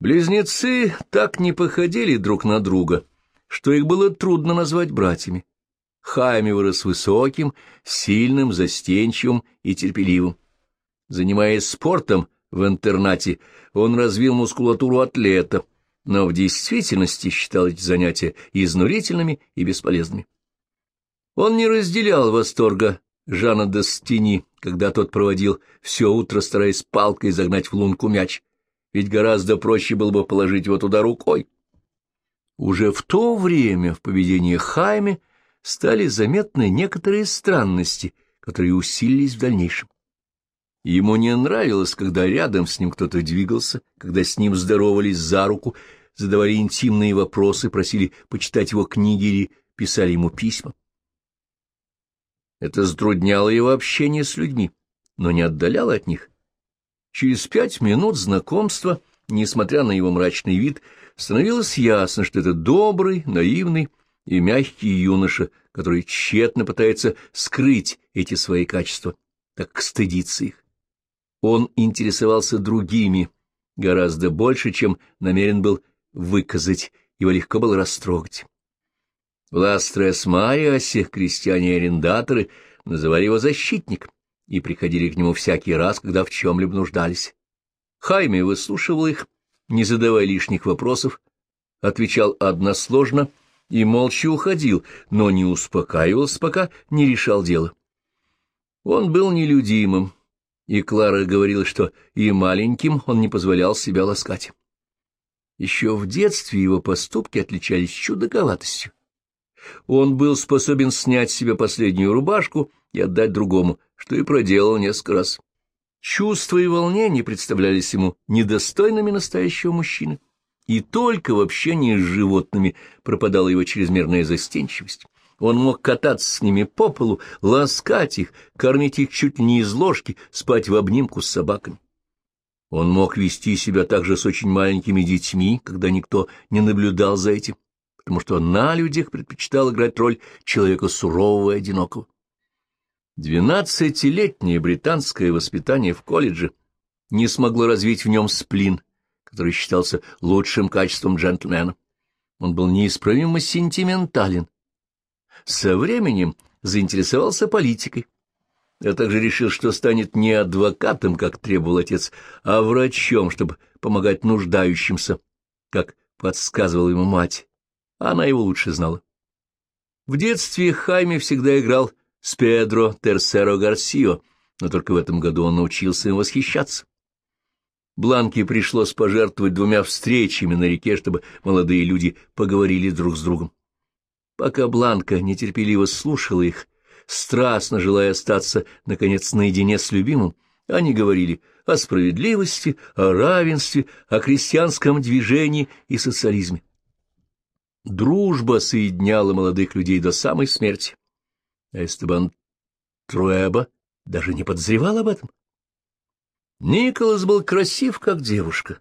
Близнецы так не походили друг на друга, что их было трудно назвать братьями. Хайми вырос высоким, сильным, застенчивым и терпеливым. Занимаясь спортом в интернате, он развил мускулатуру атлета, но в действительности считал эти занятия изнурительными и бесполезными. Он не разделял восторга Жана Достини, когда тот проводил все утро, стараясь палкой загнать в лунку мяч, ведь гораздо проще было бы положить его туда рукой. Уже в то время в поведении Хайме стали заметны некоторые странности, которые усилились в дальнейшем. Ему не нравилось, когда рядом с ним кто-то двигался, когда с ним здоровались за руку, задавали интимные вопросы, просили почитать его книги или писали ему письма. Это затрудняло его общение с людьми, но не отдаляло от них. Через пять минут знакомства, несмотря на его мрачный вид, становилось ясно, что это добрый, наивный и мягкий юноша, который тщетно пытается скрыть эти свои качества, так как стыдится их. Он интересовался другими гораздо больше, чем намерен был выказать, его легко было растрогать. В Ластрес-Мариасе крестьяне-арендаторы называли его защитник и приходили к нему всякий раз, когда в чем-либо нуждались. Хайме выслушивал их, не задавая лишних вопросов, отвечал односложно и молча уходил, но не успокаивался, пока не решал дело. Он был нелюдимым, и Клара говорила, что и маленьким он не позволял себя ласкать. Еще в детстве его поступки отличались чудаковатостью. Он был способен снять с себя последнюю рубашку и отдать другому, что и проделал несколько раз. Чувства и волнения представлялись ему недостойными настоящего мужчины, и только в общении с животными пропадала его чрезмерная застенчивость. Он мог кататься с ними по полу, ласкать их, кормить их чуть не из ложки, спать в обнимку с собаками. Он мог вести себя также с очень маленькими детьми, когда никто не наблюдал за этим, потому что на людях предпочитал играть роль человека сурового и одинокого. Двенадцатилетнее британское воспитание в колледже не смогло развить в нем сплин, который считался лучшим качеством джентльмена. Он был неисправимо сентиментален. Со временем заинтересовался политикой. Я также решил, что станет не адвокатом, как требовал отец, а врачом, чтобы помогать нуждающимся, как подсказывала ему мать. Она его лучше знала. В детстве Хайме всегда играл с Педро Терсеро Гарсио, но только в этом году он научился им восхищаться. Бланке пришлось пожертвовать двумя встречами на реке, чтобы молодые люди поговорили друг с другом. Пока Бланка нетерпеливо слушала их, страстно желая остаться, наконец, наедине с любимым, они говорили о справедливости, о равенстве, о крестьянском движении и социализме. Дружба соединяла молодых людей до самой смерти. Эстебан Труэба даже не подозревал об этом. Николас был красив, как девушка.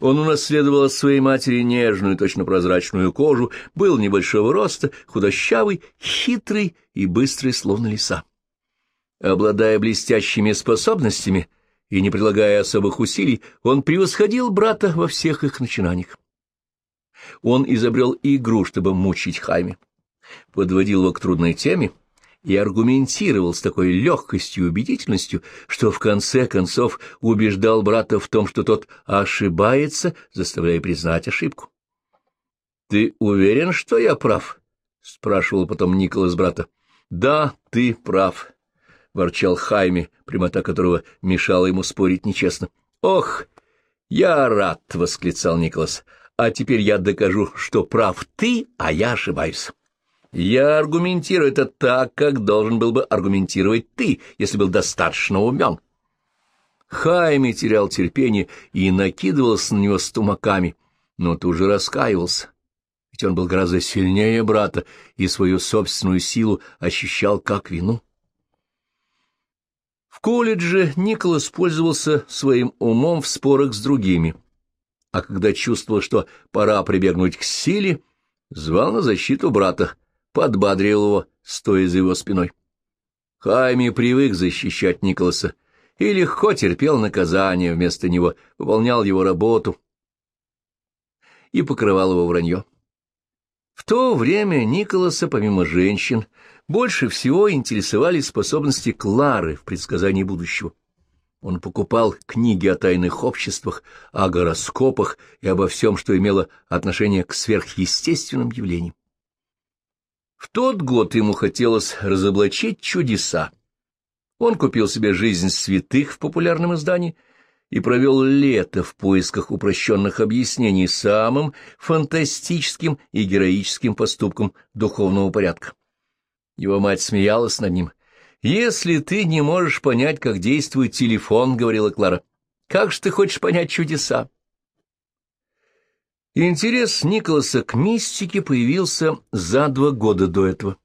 Он унаследовал от своей матери нежную, точно прозрачную кожу, был небольшого роста, худощавый, хитрый и быстрый, словно лиса. Обладая блестящими способностями и не прилагая особых усилий, он превосходил брата во всех их начинаниях. Он изобрел игру, чтобы мучить Хайме. Подводил его к трудной теме и аргументировал с такой легкостью и убедительностью, что в конце концов убеждал брата в том, что тот ошибается, заставляя признать ошибку. — Ты уверен, что я прав? — спрашивал потом Николас брата. — Да, ты прав, — ворчал Хайме, прямота которого мешала ему спорить нечестно. — Ох, я рад! — восклицал Николас. — А теперь я докажу, что прав ты, а я ошибаюсь. Я аргументирую это так, как должен был бы аргументировать ты, если был достаточно умен. Хайми терял терпение и накидывался на него с тумаками, но тут же раскаивался, ведь он был гораздо сильнее брата и свою собственную силу ощущал как вину. В колледже Николас пользовался своим умом в спорах с другими, а когда чувствовал, что пора прибегнуть к силе, звал на защиту брата, подбадрил его, стоя за его спиной. Хайми привык защищать Николаса и легко терпел наказание вместо него, выполнял его работу. и покрывал его вранье. В то время Николаса, помимо женщин, больше всего интересовали способности Клары в предсказании будущего. Он покупал книги о тайных обществах, о гороскопах и обо всем, что имело отношение к сверхъестественным явлениям. В тот год ему хотелось разоблачить чудеса. Он купил себе «Жизнь святых» в популярном издании и провел лето в поисках упрощенных объяснений самым фантастическим и героическим поступкам духовного порядка. Его мать смеялась над ним. «Если ты не можешь понять, как действует телефон, — говорила Клара, — как же ты хочешь понять чудеса?» Интерес Николаса к мистике появился за два года до этого.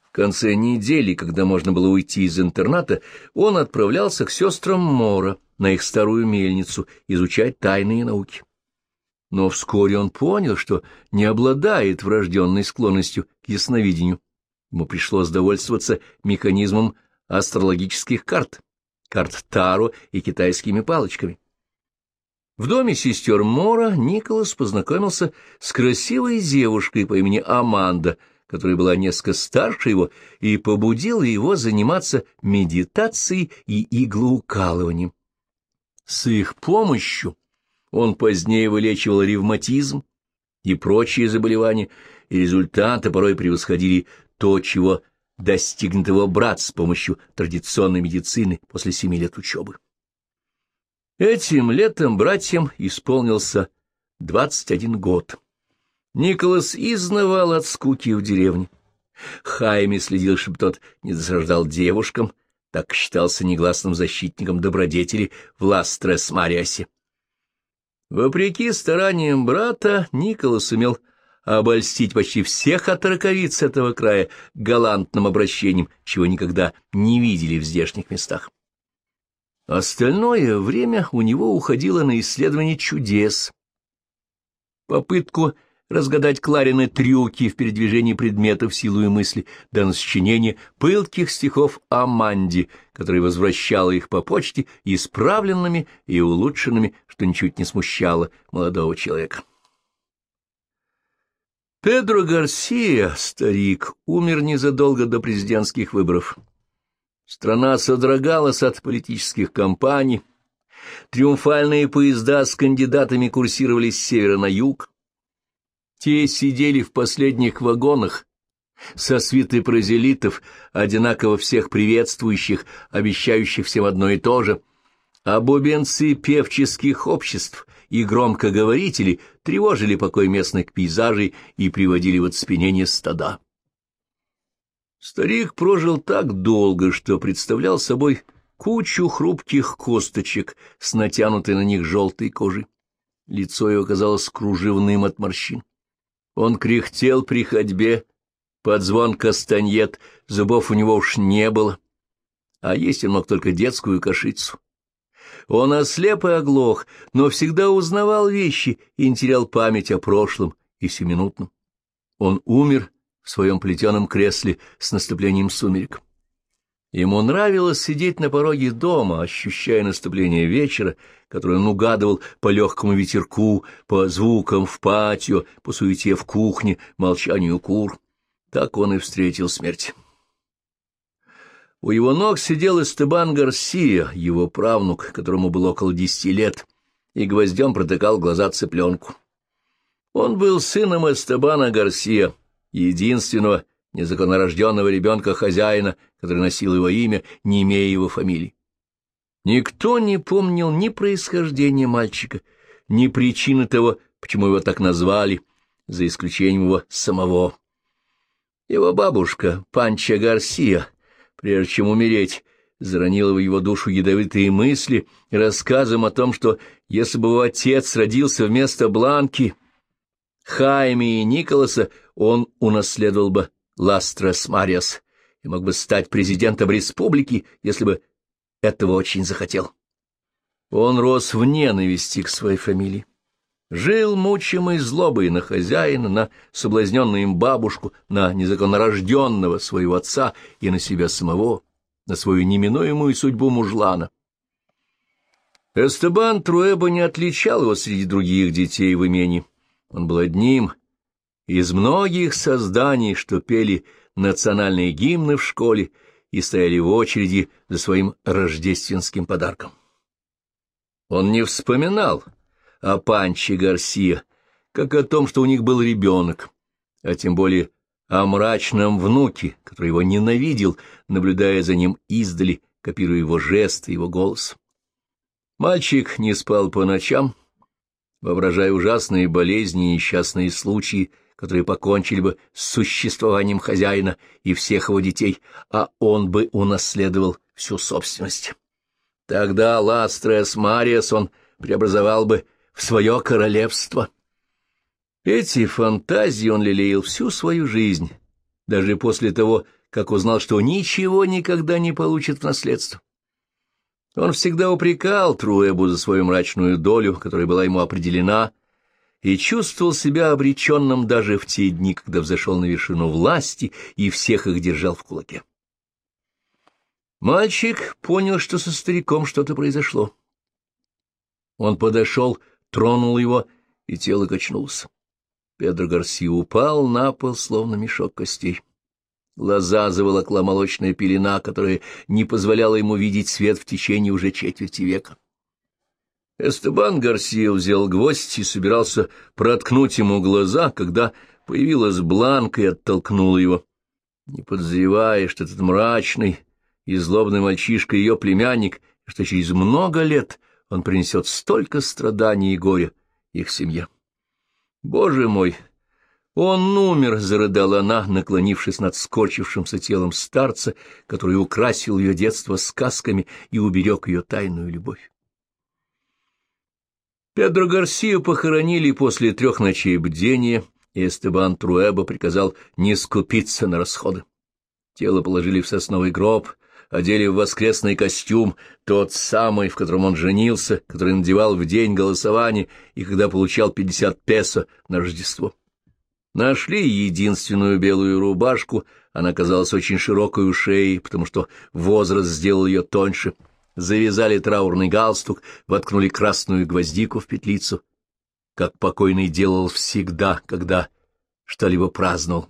В конце недели, когда можно было уйти из интерната, он отправлялся к сестрам Мора на их старую мельницу изучать тайные науки. Но вскоре он понял, что не обладает врожденной склонностью к ясновидению. Ему пришлось довольствоваться механизмом астрологических карт, карт Таро и китайскими палочками. В доме сестер Мора Николас познакомился с красивой девушкой по имени Аманда, которая была несколько старше его и побудила его заниматься медитацией и иглоукалыванием. С их помощью он позднее вылечивал ревматизм и прочие заболевания, и результаты порой превосходили то, чего достигнет его брат с помощью традиционной медицины после семи лет учебы. Этим летом братьям исполнился двадцать один год. Николас изнывал от скуки в деревне. Хайми следил, чтобы тот не досаждал девушкам, так считался негласным защитником добродетели в Ластрес-Мариасе. Вопреки стараниям брата, Николас умел обольстить почти всех отраковиц этого края галантным обращением, чего никогда не видели в здешних местах. Остальное время у него уходило на исследование чудес, попытку разгадать Кларины трюки в передвижении предметов силу и мысли, до насчинения пылких стихов о Манди, которая возвращала их по почте исправленными и улучшенными, что ничуть не смущало молодого человека. Педро Гарсия, старик, умер незадолго до президентских выборов. Страна содрогалась от политических кампаний, триумфальные поезда с кандидатами курсировали с севера на юг. Те сидели в последних вагонах, со свитой прозелитов, одинаково всех приветствующих, обещающих всем одно и то же, а бубенцы певческих обществ и громкоговорители тревожили покой местных пейзажей и приводили в оцепенение стада. Старик прожил так долго, что представлял собой кучу хрупких косточек с натянутой на них желтой кожей. Лицо его казалось кружевным от морщин. Он кряхтел при ходьбе, под звон кастаньет, зубов у него уж не было, а есть он мог только детскую кашицу. Он ослеп и оглох, но всегда узнавал вещи и не терял память о прошлом и всеминутном. Он умер в своем плетеном кресле с наступлением сумерек. Ему нравилось сидеть на пороге дома, ощущая наступление вечера, которое он угадывал по легкому ветерку, по звукам в патио, по суете в кухне, молчанию кур. Так он и встретил смерть. У его ног сидел Эстебан Гарсия, его правнук, которому было около десяти лет, и гвоздем протыкал глаза цыпленку. Он был сыном Эстебана Гарсия, единственного незаконнорожденного ребенка хозяина, который носил его имя, не имея его фамилии. Никто не помнил ни происхождения мальчика, ни причины того, почему его так назвали, за исключением его самого. Его бабушка, Панча Гарсия, прежде чем умереть, заронила в его душу ядовитые мысли рассказом о том, что если бы его отец родился вместо Бланки, Хайми и Николаса, он унаследовал бы Ластрас Мариас и мог бы стать президентом республики, если бы этого очень захотел. Он рос в ненависти к своей фамилии. Жил мучимой злобой на хозяина, на соблазненную им бабушку, на незаконнорожденного своего отца и на себя самого, на свою неминуемую судьбу мужлана. Эстебан Труэба не отличал его среди других детей в имении, Он был одним из многих созданий, что пели национальные гимны в школе и стояли в очереди за своим рождественским подарком. Он не вспоминал о Панче Гарсия, как о том, что у них был ребенок, а тем более о мрачном внуке, который его ненавидел, наблюдая за ним издали, копируя его жесты, его голос. Мальчик не спал по ночам, воображая ужасные болезни и несчастные случаи, которые покончили бы с существованием хозяина и всех его детей, а он бы унаследовал всю собственность. Тогда Ластрес Мариас он преобразовал бы в свое королевство. Эти фантазии он лелеял всю свою жизнь, даже после того, как узнал, что ничего никогда не получит в наследство. Он всегда упрекал Труэбу за свою мрачную долю, которая была ему определена, и чувствовал себя обреченным даже в те дни, когда взошел на вершину власти и всех их держал в кулаке. Мальчик понял, что со стариком что-то произошло. Он подошел, тронул его, и тело качнулось. Педро Гарсия упал на пол, словно мешок костей. Глаза заволокла молочная пелена, которая не позволяла ему видеть свет в течение уже четверти века. Эстебан Гарсия взял гвоздь и собирался проткнуть ему глаза, когда появилась Бланка и оттолкнула его. Не подозревая, что этот мрачный и злобный мальчишка ее племянник, что через много лет он принесет столько страданий и горя их семье. Боже мой! Он умер, — зарыдала она, наклонившись над скорчившимся телом старца, который украсил ее детство сказками и уберег ее тайную любовь. Педро Гарсию похоронили после трех ночей бдения, и Эстебан Труэба приказал не скупиться на расходы. Тело положили в сосновый гроб, одели в воскресный костюм, тот самый, в котором он женился, который надевал в день голосования и когда получал пятьдесят песо на Рождество. Нашли единственную белую рубашку, она казалась очень широкой у шеи, потому что возраст сделал ее тоньше. Завязали траурный галстук, воткнули красную гвоздику в петлицу, как покойный делал всегда, когда что-либо праздновал.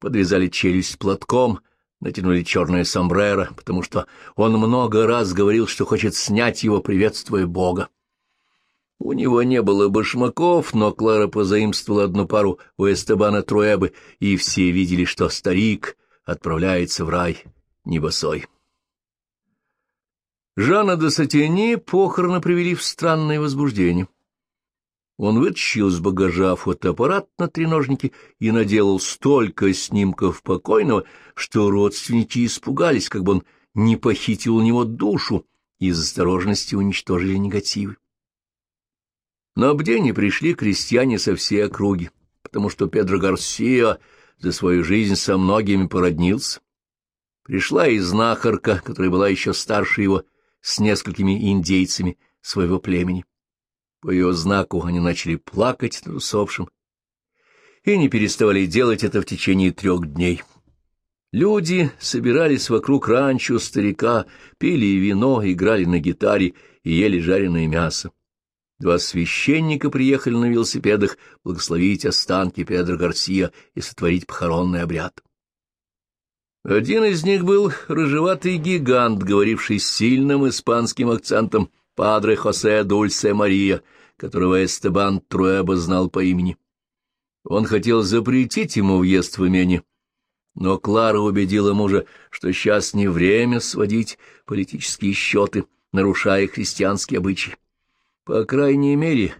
Подвязали челюсть платком, натянули черное сомбреро, потому что он много раз говорил, что хочет снять его, приветствуя Бога. У него не было башмаков, но Клара позаимствовала одну пару у Эстебана Труэбы, и все видели, что старик отправляется в рай небосой. Жана де Сатини похороны привели в странное возбуждение. Он вытащил из багажа фотоаппарат на треножнике и наделал столько снимков покойного, что родственники испугались, как бы он не похитил у него душу, и из осторожности уничтожили негативы. На бдение пришли крестьяне со всей округи, потому что Педро Гарсиа за свою жизнь со многими породнился. Пришла и знахарка, которая была еще старше его, с несколькими индейцами своего племени. По ее знаку они начали плакать над усопшим и не переставали делать это в течение трех дней. Люди собирались вокруг ранчо старика, пили вино, играли на гитаре и ели жареное мясо. Два священника приехали на велосипедах благословить останки Педро Гарсия и сотворить похоронный обряд. Один из них был рыжеватый гигант, говоривший сильным испанским акцентом, падре Хосе Дульсе Мария, которого Эстебан Труэба знал по имени. Он хотел запретить ему въезд в имение, но Клара убедила мужа, что сейчас не время сводить политические счеты, нарушая христианские обычаи. По крайней мере,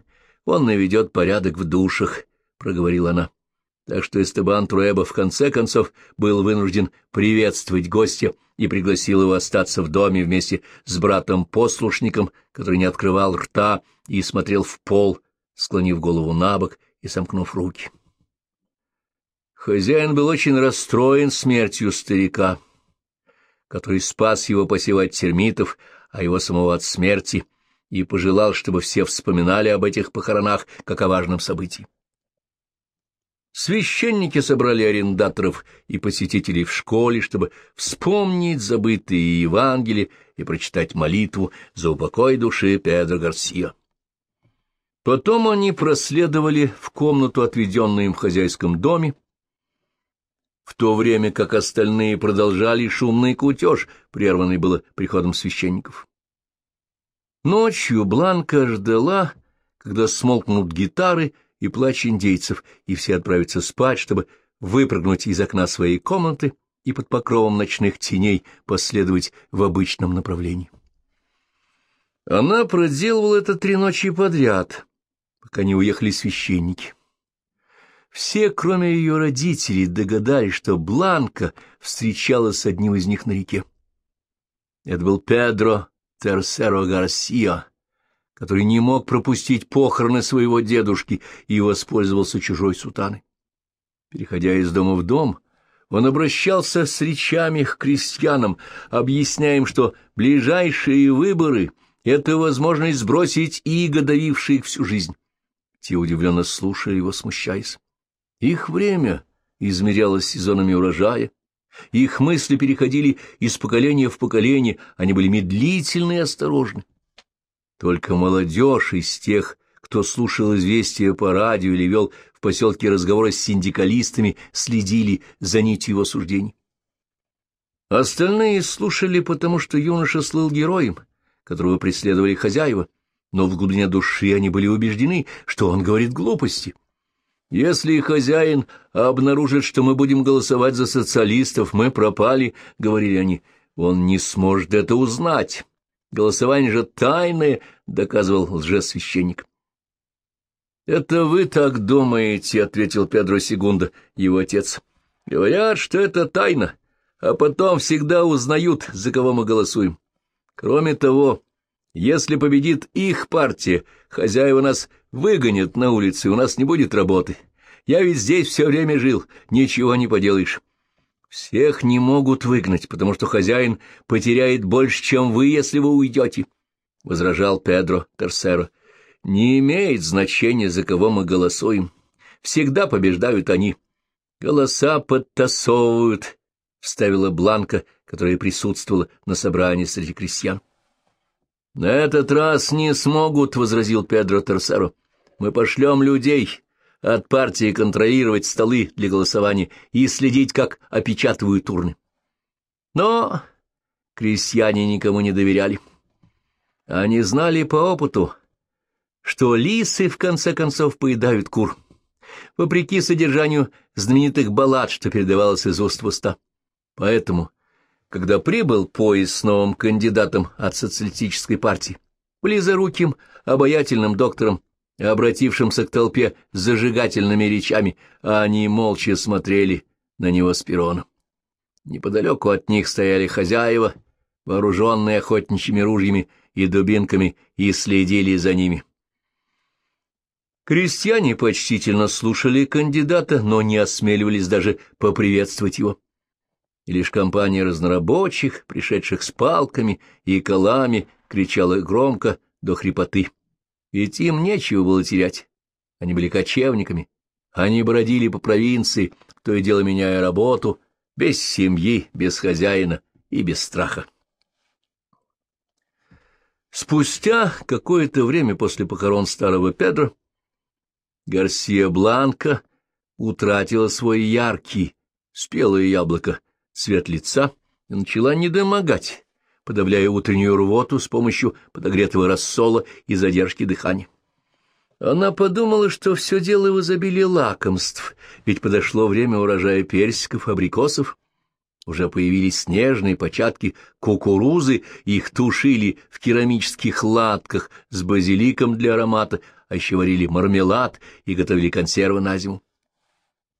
он наведет порядок в душах, — проговорила она. Так что Эстебан Труэба в конце концов был вынужден приветствовать гостя и пригласил его остаться в доме вместе с братом-послушником, который не открывал рта и смотрел в пол, склонив голову на бок и сомкнув руки. Хозяин был очень расстроен смертью старика, который спас его посевать термитов, а его самого от смерти — и пожелал, чтобы все вспоминали об этих похоронах как о важном событии. Священники собрали арендаторов и посетителей в школе, чтобы вспомнить забытые Евангелия и прочитать молитву за упокой души Педро Гарсия. Потом они проследовали в комнату, отведенную им в хозяйском доме, в то время как остальные продолжали шумный кутеж, прерванный было приходом священников. Ночью Бланка ждала, когда смолкнут гитары и плач индейцев, и все отправятся спать, чтобы выпрыгнуть из окна своей комнаты и под покровом ночных теней последовать в обычном направлении. Она проделывала это три ночи подряд, пока не уехали священники. Все, кроме ее родителей, догадались, что Бланка встречалась с одним из них на реке. Это был Педро Терсеро Гарсиа, который не мог пропустить похороны своего дедушки и воспользовался чужой сутаной. Переходя из дома в дом, он обращался с речами к крестьянам, объясняя им, что ближайшие выборы — это возможность сбросить иго, давившие их всю жизнь. Те удивленно слушали его, смущаясь. Их время измерялось сезонами урожая, их мысли переходили из поколения в поколение, они были медлительны и осторожны. Только молодежь из тех, кто слушал известия по радио или вел в поселке разговоры с синдикалистами, следили за нитью его суждений. Остальные слушали, потому что юноша слыл героем, которого преследовали хозяева, но в глубине души они были убеждены, что он говорит глупости. «Если хозяин обнаружит, что мы будем голосовать за социалистов, мы пропали», — говорили они, — «он не сможет это узнать. Голосование же тайное», — доказывал лжесвященник. «Это вы так думаете», — ответил Педро Сегунда, его отец. «Говорят, что это тайна, а потом всегда узнают, за кого мы голосуем. Кроме того, если победит их партия, хозяева нас выгонят на улице, у нас не будет работы. Я ведь здесь все время жил, ничего не поделаешь. Всех не могут выгнать, потому что хозяин потеряет больше, чем вы, если вы уйдете, — возражал Педро Терсеро. Не имеет значения, за кого мы голосуем. Всегда побеждают они. Голоса подтасовывают, — вставила Бланка, которая присутствовала на собрании среди крестьян. — На этот раз не смогут, — возразил Педро Терсеро. — Мы пошлем людей от партии контролировать столы для голосования и следить, как опечатывают урны. Но крестьяне никому не доверяли. Они знали по опыту, что лисы в конце концов поедают кур, вопреки содержанию знаменитых баллад, что передавалось из уст в уста. Поэтому когда прибыл поезд с новым кандидатом от социалистической партии, близоруким, обаятельным доктором, обратившимся к толпе с зажигательными речами, а они молча смотрели на него с перона. Неподалеку от них стояли хозяева, вооруженные охотничьими ружьями и дубинками, и следили за ними. Крестьяне почтительно слушали кандидата, но не осмеливались даже поприветствовать его и лишь компания разнорабочих, пришедших с палками и колами, кричала громко до хрипоты. Ведь им нечего было терять. Они были кочевниками. Они бродили по провинции, то и дело меняя работу, без семьи, без хозяина и без страха. Спустя какое-то время после похорон старого Педро Гарсия Бланка утратила свой яркий, спелое яблоко, цвет лица и начала недомогать, подавляя утреннюю рвоту с помощью подогретого рассола и задержки дыхания. Она подумала, что все дело в изобилии лакомств, ведь подошло время урожая персиков, абрикосов. Уже появились снежные початки кукурузы, их тушили в керамических латках с базиликом для аромата, а еще варили мармелад и готовили консервы на зиму.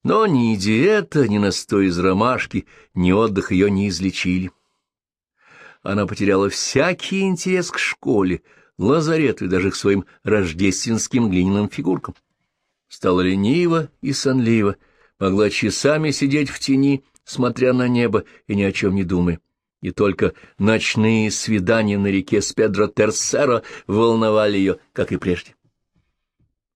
Но ни диета, ни настой из ромашки, ни отдых ее не излечили. Она потеряла всякий интерес к школе, лазарету и даже к своим рождественским глиняным фигуркам. Стала ленива и сонлива, могла часами сидеть в тени, смотря на небо и ни о чем не думая. И только ночные свидания на реке с Педро Терсеро волновали ее, как и прежде.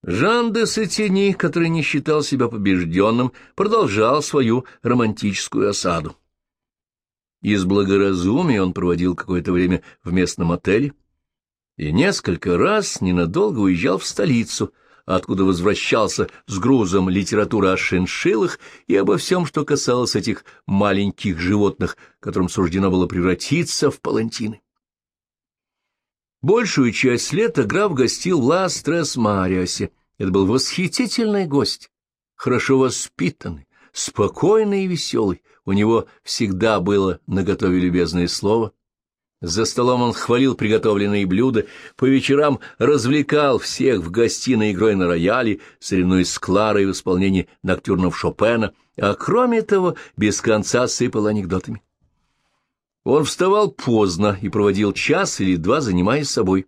Жан де Сатини, который не считал себя побежденным, продолжал свою романтическую осаду. Из благоразумия он проводил какое-то время в местном отеле, и несколько раз ненадолго уезжал в столицу, откуда возвращался с грузом литературы о шиншиллах и обо всем, что касалось этих маленьких животных, которым суждено было превратиться в палантины. Большую часть лета граф гостил в Ла-Стресс-Мариосе. Это был восхитительный гость, хорошо воспитанный, спокойный и веселый. У него всегда было наготове любезное слово — за столом он хвалил приготовленные блюда, по вечерам развлекал всех в гостиной игрой на рояле, соревнуясь с Кларой в исполнении ноктюрнов Шопена, а кроме того без конца сыпал анекдотами. Он вставал поздно и проводил час или два, занимаясь собой.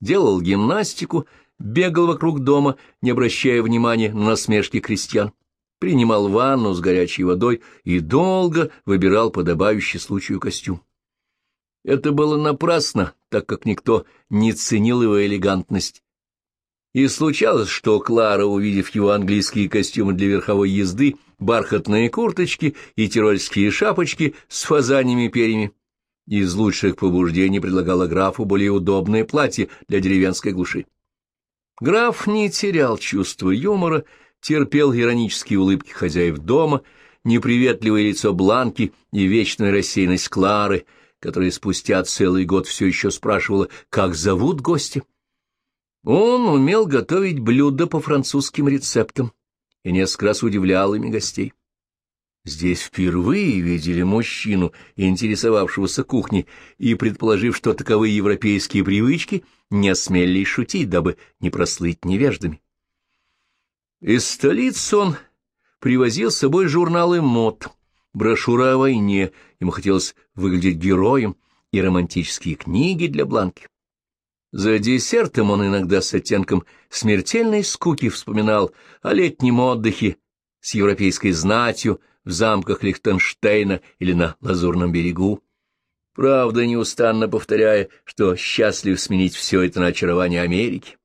Делал гимнастику, бегал вокруг дома, не обращая внимания на насмешки крестьян, принимал ванну с горячей водой и долго выбирал подобающий случаю костюм. Это было напрасно, так как никто не ценил его элегантность. И случалось, что Клара, увидев его английские костюмы для верховой езды, бархатные курточки и тирольские шапочки с фазаньями перьями, из лучших побуждений предлагала графу более удобное платье для деревенской глуши. Граф не терял чувства юмора, терпел иронические улыбки хозяев дома, неприветливое лицо Бланки и вечную рассеянность Клары — которая спустя целый год все еще спрашивала, как зовут гостя. Он умел готовить блюда по французским рецептам и несколько раз удивлял ими гостей. Здесь впервые видели мужчину, интересовавшегося кухней, и, предположив, что таковы европейские привычки, не осмелились шутить, дабы не прослыть невеждами. Из столицы он привозил с собой журналы мод — брошюры о войне, ему хотелось выглядеть героем, и романтические книги для Бланки. За десертом он иногда с оттенком смертельной скуки вспоминал о летнем отдыхе с европейской знатью в замках Лихтенштейна или на Лазурном берегу, правда неустанно повторяя, что счастлив сменить все это на очарование Америки.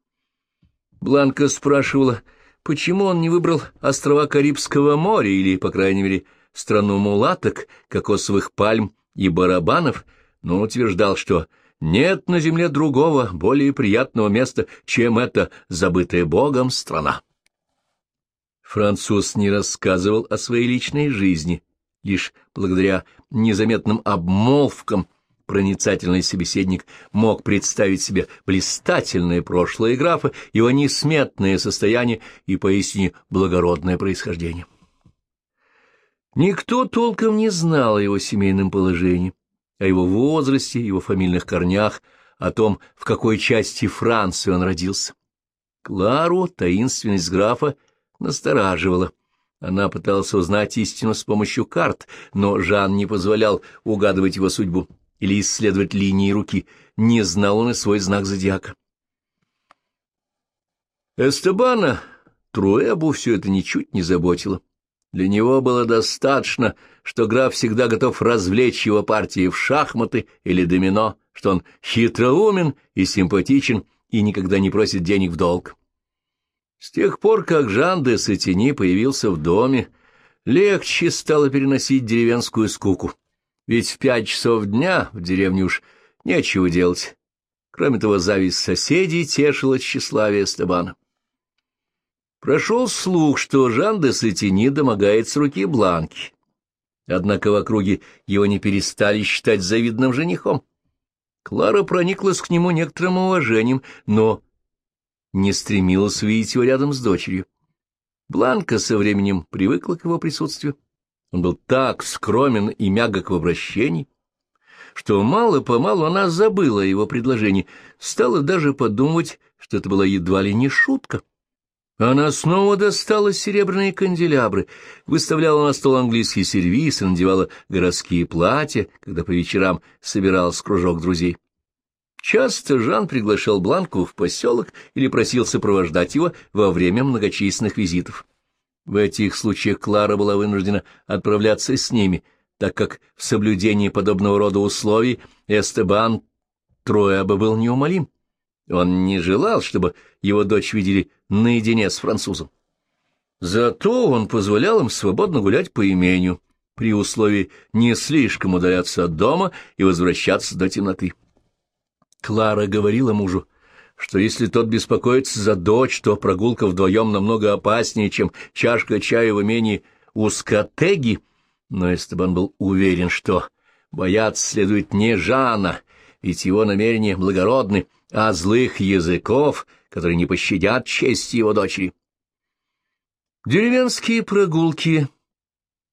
Бланка спрашивала, почему он не выбрал острова Карибского моря или, по крайней мере, страну мулаток, кокосовых пальм и барабанов, но утверждал, что нет на земле другого, более приятного места, чем эта забытая Богом страна. Француз не рассказывал о своей личной жизни, лишь благодаря незаметным обмолвкам проницательный собеседник мог представить себе блистательное прошлое графа, его несметное состояние и поистине благородное происхождение. Никто толком не знал о его семейном положении, о его возрасте, его фамильных корнях, о том, в какой части Франции он родился. Клару таинственность графа настораживала. Она пыталась узнать истину с помощью карт, но Жан не позволял угадывать его судьбу или исследовать линии руки, не знал он и свой знак зодиака. Эстебана Труэбу все это ничуть не заботило. Для него было достаточно, что граф всегда готов развлечь его партии в шахматы или домино, что он хитроумен и симпатичен и никогда не просит денег в долг. С тех пор, как Жан де Сатини появился в доме, легче стало переносить деревенскую скуку, ведь в пять часов дня в деревне уж нечего делать. Кроме того, зависть соседей тешила тщеславие Стебана. Прошел слух, что Жан де Сатини домогается руки Бланки. Однако в округе его не перестали считать завидным женихом. Клара прониклась к нему некоторым уважением, но не стремилась увидеть его рядом с дочерью. Бланка со временем привыкла к его присутствию. Он был так скромен и мягок в обращении, что мало-помалу она забыла о его предложении, стала даже подумывать, что это была едва ли не шутка. Она снова достала серебряные канделябры, выставляла на стол английский сервиз и надевала городские платья, когда по вечерам собирался кружок друзей. Часто Жан приглашал Бланку в поселок или просил сопровождать его во время многочисленных визитов. В этих случаях Клара была вынуждена отправляться с ними, так как в соблюдении подобного рода условий Эстебан Троэба был неумолим. Он не желал, чтобы его дочь видели наедине с французом. Зато он позволял им свободно гулять по имению, при условии не слишком удаляться от дома и возвращаться до темноты. Клара говорила мужу, что если тот беспокоится за дочь, то прогулка вдвоем намного опаснее, чем чашка чая в имении у Скотеги, но Эстебан был уверен, что бояться следует не Жана, ведь его намерения благородны, а злых языков, которые не пощадят чести его дочери. Деревенские прогулки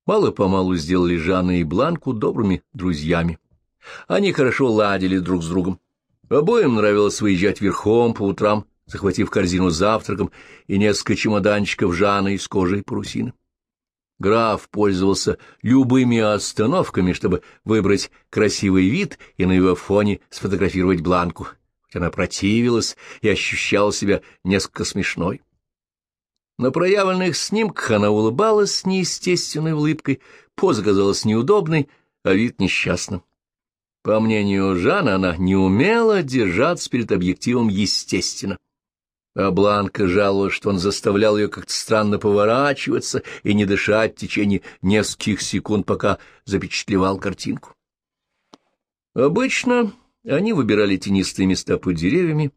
мало-помалу сделали Жанна и Бланку добрыми друзьями. Они хорошо ладили друг с другом. Обоим нравилось выезжать верхом по утрам, захватив корзину с завтраком и несколько чемоданчиков Жана из кожи и парусины. Граф пользовался любыми остановками, чтобы выбрать красивый вид и на его фоне сфотографировать Бланку, она противилась и ощущала себя несколько смешной. На проявленных снимках она улыбалась неестественной улыбкой, поза казалась неудобной, а вид несчастным. По мнению Жана, она не умела держаться перед объективом естественно. А Бланка жаловалась, что он заставлял ее как-то странно поворачиваться и не дышать в течение нескольких секунд, пока запечатлевал картинку. Обычно они выбирали тенистые места под деревьями,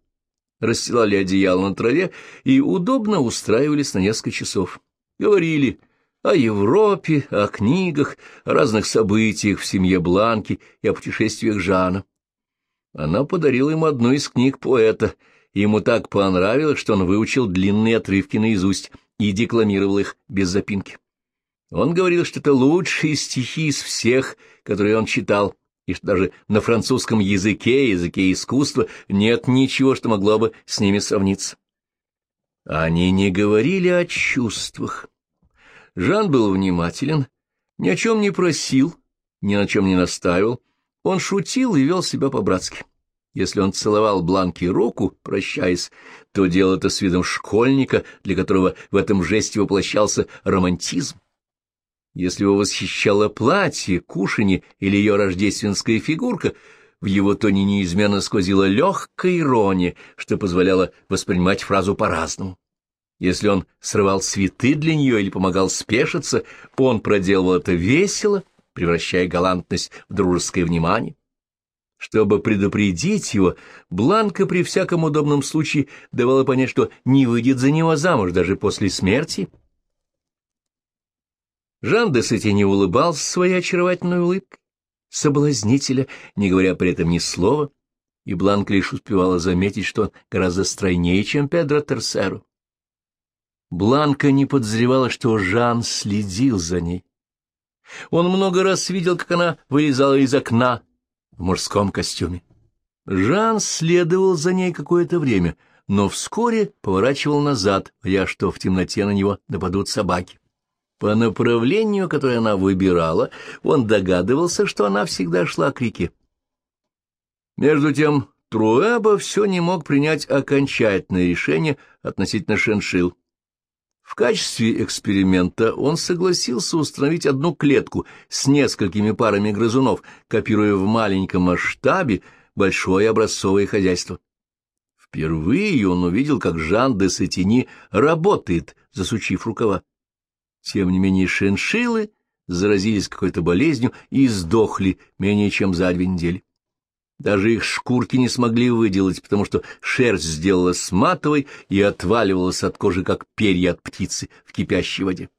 расстилали одеяло на траве и удобно устраивались на несколько часов. Говорили о Европе, о книгах, о разных событиях в семье Бланки и о путешествиях Жана. Она подарила ему одну из книг поэта, ему так понравилось, что он выучил длинные отрывки наизусть и декламировал их без запинки. Он говорил, что это лучшие стихи из всех, которые он читал, и что даже на французском языке, языке искусства, нет ничего, что могло бы с ними сравниться. Они не говорили о чувствах. Жан был внимателен, ни о чем не просил, ни на чем не настаивал, он шутил и вел себя по-братски. Если он целовал Бланки руку, прощаясь, то делал это с видом школьника, для которого в этом жесте воплощался романтизм. Если его восхищало платье, кушанье или ее рождественская фигурка, в его тоне неизменно сквозила легкая ирония, что позволяло воспринимать фразу по-разному. Если он срывал цветы для нее или помогал спешиться, он проделывал это весело, превращая галантность в дружеское внимание. Чтобы предупредить его, Бланка при всяком удобном случае давала понять, что не выйдет за него замуж даже после смерти, Жан де Сетини улыбался своей очаровательной улыбкой, соблазнителя, не говоря при этом ни слова, и Бланк лишь успевала заметить, что он гораздо стройнее, чем Педро Терсеру. Бланка не подозревала, что Жан следил за ней. Он много раз видел, как она вылезала из окна в мужском костюме. Жан следовал за ней какое-то время, но вскоре поворачивал назад, я что в темноте на него нападут собаки. По направлению, которое она выбирала, он догадывался, что она всегда шла к реке. Между тем Труэба все не мог принять окончательное решение относительно шиншил. В качестве эксперимента он согласился установить одну клетку с несколькими парами грызунов, копируя в маленьком масштабе большое образцовое хозяйство. Впервые он увидел, как Жан де Сатини работает, засучив рукава. Тем не менее шиншиллы заразились какой-то болезнью и сдохли менее чем за две недели. Даже их шкурки не смогли выделать, потому что шерсть сделалась матовой и отваливалась от кожи, как перья от птицы в кипящей воде.